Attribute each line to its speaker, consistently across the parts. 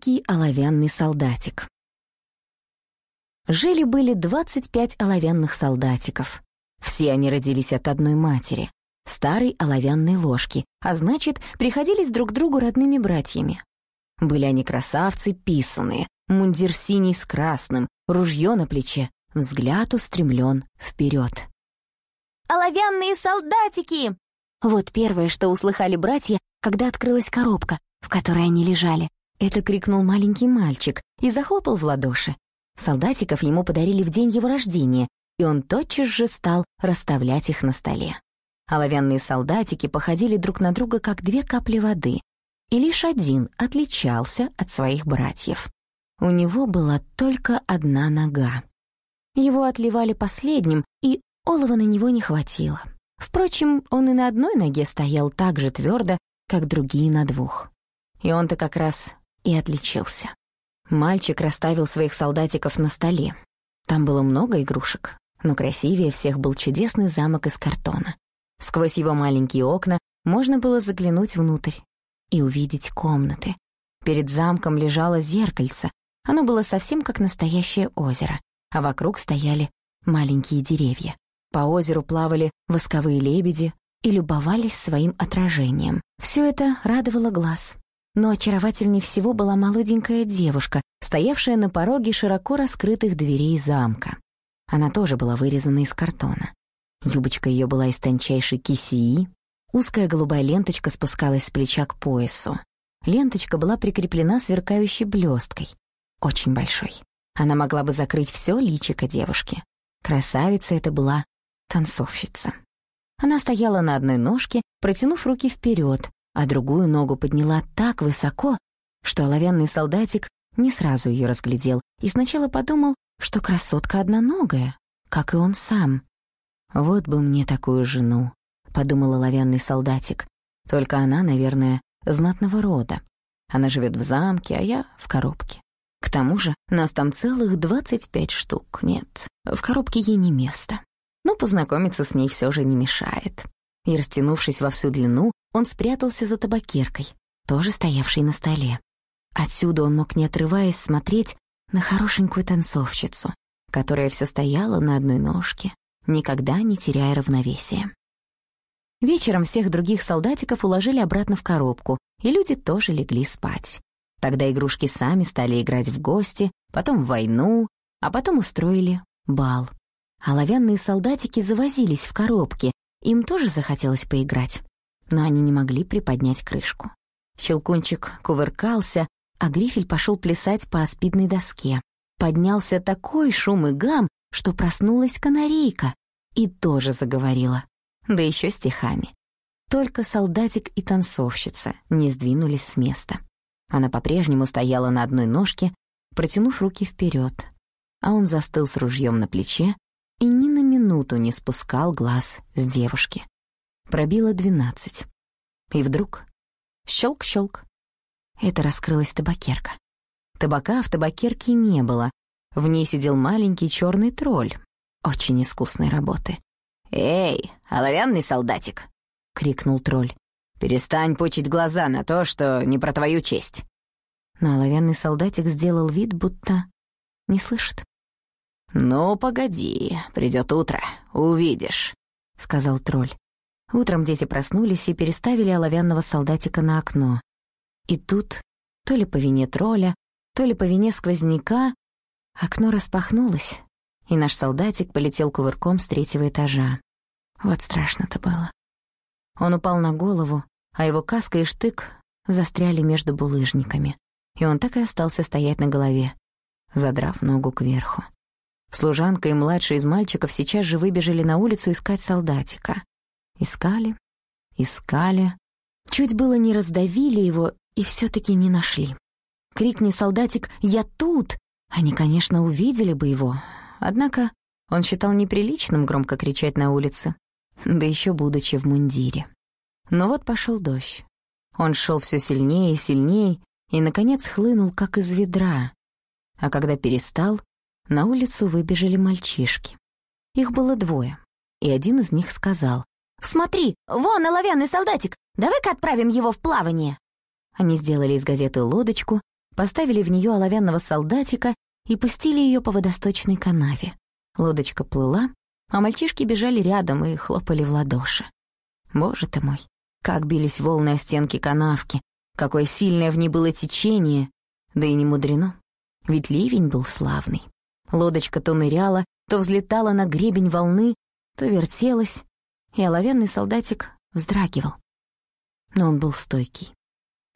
Speaker 1: Великий оловянный солдатик. Жили-были 25 оловянных солдатиков. Все они родились от одной матери, старой оловянной ложки, а значит, приходились друг другу родными братьями. Были они красавцы писаные, мундир синий с красным, ружье на плече, взгляд устремлен вперед.
Speaker 2: «Оловянные солдатики!» Вот первое, что услыхали братья, когда открылась коробка, в которой они лежали.
Speaker 1: Это крикнул маленький мальчик и захлопал в ладоши. Солдатиков ему подарили в день его рождения, и он тотчас же стал расставлять их на столе. Оловянные солдатики походили друг на друга, как две капли воды, и лишь один отличался от своих братьев. У него была только одна нога. Его отливали последним, и олова на него не хватило. Впрочем, он и на одной ноге стоял так же твердо, как другие на двух. И он-то как раз и отличился. Мальчик расставил своих солдатиков на столе. Там было много игрушек, но красивее всех был чудесный замок из картона. Сквозь его маленькие окна можно было заглянуть внутрь и увидеть комнаты. Перед замком лежало зеркальце, оно было совсем как настоящее озеро, а вокруг стояли маленькие деревья. По озеру плавали восковые лебеди и любовались своим отражением. Все это радовало глаз. Но очаровательней всего была молоденькая девушка, стоявшая на пороге широко раскрытых дверей замка. Она тоже была вырезана из картона. Юбочка ее была из тончайшей кисии, узкая голубая ленточка спускалась с плеча к поясу. Ленточка была прикреплена сверкающей блесткой, очень большой. Она могла бы закрыть все личико девушки. Красавица это была танцовщица. Она стояла на одной ножке, протянув руки вперед, а другую ногу подняла так высоко, что оловянный солдатик не сразу ее разглядел и сначала подумал, что красотка одноногая, как и он сам. «Вот бы мне такую жену», — подумал оловянный солдатик. «Только она, наверное, знатного рода. Она живет в замке, а я в коробке. К тому же нас там целых двадцать пять штук. Нет, в коробке ей не место. Но познакомиться с ней все же не мешает и, растянувшись во всю длину, он спрятался за табакеркой, тоже стоявшей на столе. Отсюда он мог, не отрываясь, смотреть на хорошенькую танцовщицу, которая все стояла на одной ножке, никогда не теряя равновесия. Вечером всех других солдатиков уложили обратно в коробку, и люди тоже легли спать. Тогда игрушки сами стали играть в гости, потом в войну, а потом устроили бал. Оловянные солдатики завозились в коробке, им тоже захотелось поиграть, но они не могли приподнять крышку. Щелкунчик кувыркался, а Грифель пошел плясать по аспидной доске. Поднялся такой шум и гам, что проснулась канарейка и тоже заговорила, да еще стихами. Только солдатик и танцовщица не сдвинулись с места. Она по-прежнему стояла на одной ножке, протянув руки вперед, а он застыл с ружьем на плече и ни на минуту не спускал глаз с девушки. Пробило двенадцать. И вдруг щелк-щелк. Это раскрылась табакерка. Табака в табакерке не было. В ней сидел маленький черный тролль, очень искусной работы.
Speaker 3: «Эй, оловянный солдатик!» — крикнул тролль. «Перестань пучить глаза на то, что не про твою честь!»
Speaker 1: Но оловянный солдатик сделал вид, будто не слышит.
Speaker 3: «Ну, погоди, придет утро, увидишь», — сказал тролль.
Speaker 1: Утром дети проснулись и переставили оловянного солдатика на окно. И тут, то ли по вине тролля, то ли по вине сквозняка, окно распахнулось, и наш солдатик полетел кувырком с третьего этажа. Вот страшно-то было. Он упал на голову, а его каска и штык застряли между булыжниками, и он так и остался стоять на голове, задрав ногу кверху. Служанка и младший из мальчиков сейчас же выбежали на улицу искать солдатика. Искали, искали. Чуть было не раздавили его и все таки не нашли. Крикни солдатик «Я тут!» Они, конечно, увидели бы его. Однако он считал неприличным громко кричать на улице, да еще будучи в мундире. Но вот пошел дождь. Он шел все сильнее и сильнее, и, наконец, хлынул, как из ведра. А когда перестал, на улицу выбежали мальчишки. Их было двое, и один из них сказал,
Speaker 2: «Смотри, вон оловянный солдатик, давай-ка отправим его в плавание».
Speaker 1: Они сделали из газеты лодочку, поставили в нее оловянного солдатика и пустили ее по водосточной канаве. Лодочка плыла, а мальчишки бежали рядом и хлопали в ладоши. Боже ты мой, как бились волны о стенки канавки, какое сильное в ней было течение, да и не мудрено, ведь ливень был славный. Лодочка то ныряла, то взлетала на гребень волны, то вертелась, и оловянный солдатик вздрагивал. Но он был стойкий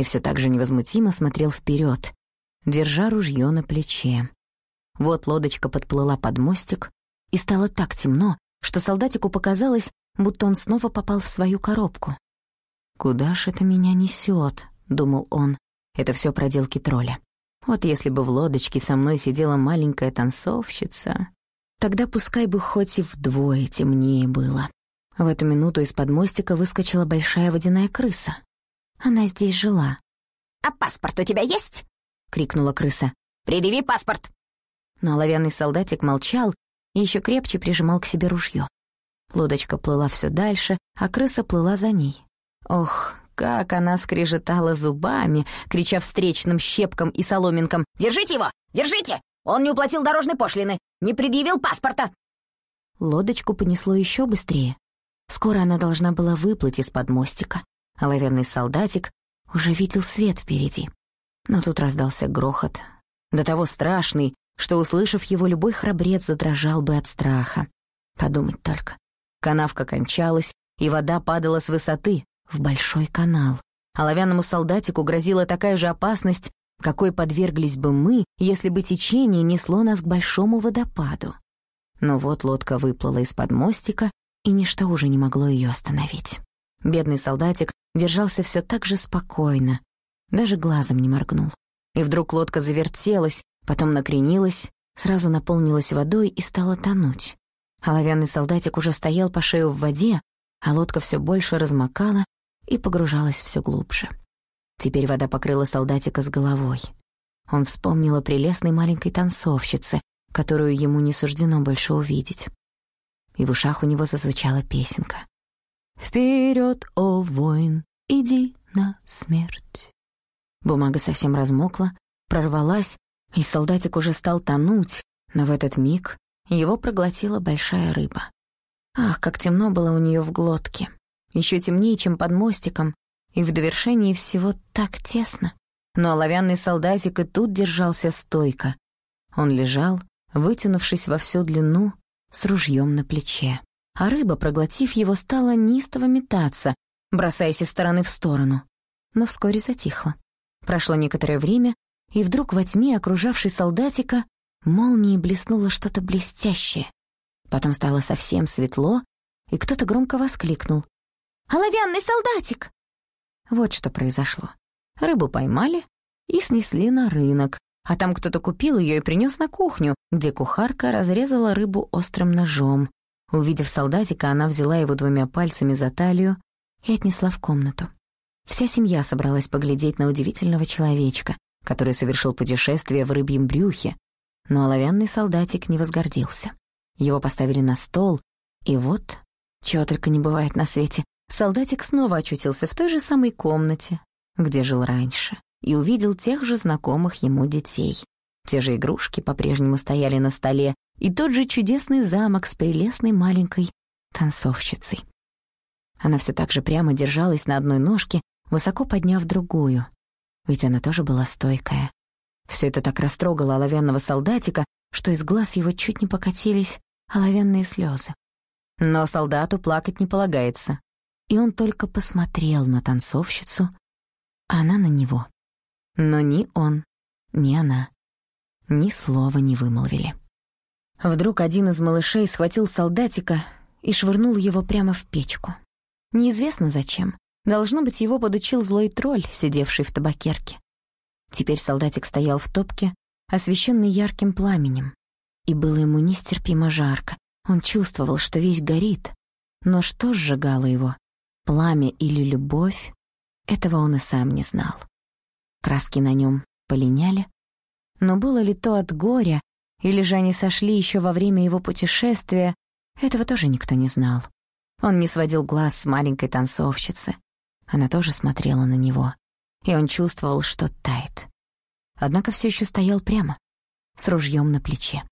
Speaker 1: и все так же невозмутимо смотрел вперед, держа ружье на плече. Вот лодочка подплыла под мостик, и стало так темно, что солдатику показалось, будто он снова попал в свою коробку. «Куда ж это меня несет? думал он. «Это все проделки тролля. Вот если бы в лодочке со мной сидела маленькая танцовщица, тогда пускай бы хоть и вдвое темнее было». В эту минуту из-под мостика выскочила большая водяная крыса. Она здесь жила.
Speaker 2: «А паспорт у тебя есть?»
Speaker 1: — крикнула крыса.
Speaker 2: «Предъяви паспорт!»
Speaker 1: Но оловянный солдатик молчал и еще крепче прижимал к себе ружье. Лодочка плыла все дальше, а крыса плыла за ней. Ох, как она скрежетала зубами, крича встречным щепкам и соломинкам.
Speaker 2: «Держите его! Держите! Он не уплатил дорожной пошлины! Не предъявил паспорта!»
Speaker 1: Лодочку понесло еще быстрее. Скоро она должна была выплыть из-под мостика. Оловянный солдатик уже видел свет впереди. Но тут раздался грохот, до того страшный, что, услышав его, любой храбрец задрожал бы от страха. Подумать только. Канавка кончалась, и вода падала с высоты в большой канал. Оловянному солдатику грозила такая же опасность, какой подверглись бы мы, если бы течение несло нас к большому водопаду. Но вот лодка выплыла из-под мостика, и ничто уже не могло ее остановить. Бедный солдатик держался все так же спокойно, даже глазом не моргнул. И вдруг лодка завертелась, потом накренилась, сразу наполнилась водой и стала тонуть. Оловянный солдатик уже стоял по шею в воде, а лодка все больше размокала и погружалась все глубже. Теперь вода покрыла солдатика с головой. Он вспомнил о прелестной маленькой танцовщице, которую ему не суждено больше увидеть. И в ушах у него зазвучала песенка. Вперед, о воин, иди на смерть. Бумага совсем размокла, прорвалась, и солдатик уже стал тонуть, но в этот миг его проглотила большая рыба. Ах, как темно было у нее в глотке. Еще темнее, чем под мостиком, и в довершении всего так тесно. Но оловянный солдатик и тут держался стойко. Он лежал, вытянувшись во всю длину, с ружьем на плече а рыба, проглотив его, стала неистово метаться, бросаясь из стороны в сторону. Но вскоре затихла. Прошло некоторое время, и вдруг во тьме, окружавшей солдатика, молнией блеснуло что-то блестящее. Потом стало совсем светло, и кто-то громко воскликнул.
Speaker 2: «Оловянный солдатик!»
Speaker 1: Вот что произошло. Рыбу поймали и снесли на рынок, а там кто-то купил ее и принес на кухню, где кухарка разрезала рыбу острым ножом. Увидев солдатика, она взяла его двумя пальцами за талию и отнесла в комнату. Вся семья собралась поглядеть на удивительного человечка, который совершил путешествие в рыбьем брюхе, но оловянный солдатик не возгордился. Его поставили на стол, и вот, чего только не бывает на свете, солдатик снова очутился в той же самой комнате, где жил раньше, и увидел тех же знакомых ему детей. Те же игрушки по-прежнему стояли на столе, и тот же чудесный замок с прелестной маленькой танцовщицей. Она все так же прямо держалась на одной ножке, высоко подняв другую. Ведь она тоже была стойкая. Все это так растрогало оловянного солдатика, что из глаз его чуть не покатились оловянные слезы. Но солдату плакать не полагается. И он только посмотрел на танцовщицу, а она на него. Но ни он, ни она ни слова не вымолвили. Вдруг один из малышей схватил солдатика и швырнул его прямо в печку. Неизвестно зачем. Должно быть, его подучил злой тролль, сидевший в табакерке. Теперь солдатик стоял в топке, освещенный ярким пламенем. И было ему нестерпимо жарко. Он чувствовал, что весь горит. Но что сжигало его? Пламя или любовь? Этого он и сам не знал. Краски на нем полиняли, но было ли то от горя, или же они сошли еще во время его путешествия, этого тоже никто не знал. Он не сводил глаз с маленькой танцовщицы. Она тоже смотрела на него, и он чувствовал, что тает. однако все еще стоял прямо, с ружьем на плече.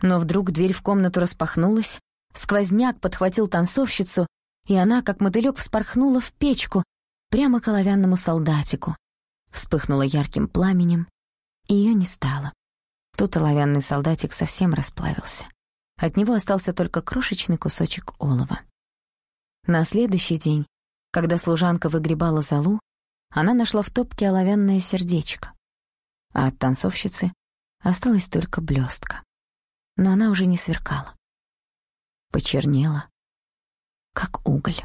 Speaker 1: Но вдруг дверь в комнату распахнулась, сквозняк подхватил танцовщицу, и она, как мотылёк, вспорхнула в печку, прямо к оловянному солдатику. Вспыхнула ярким пламенем, и её не стало. Тут оловянный солдатик совсем расплавился. От него остался только крошечный кусочек олова. На следующий день, когда служанка выгребала залу, она нашла в топке оловянное сердечко, а от танцовщицы осталась только блестка. Но она уже не сверкала. Почернела, как уголь.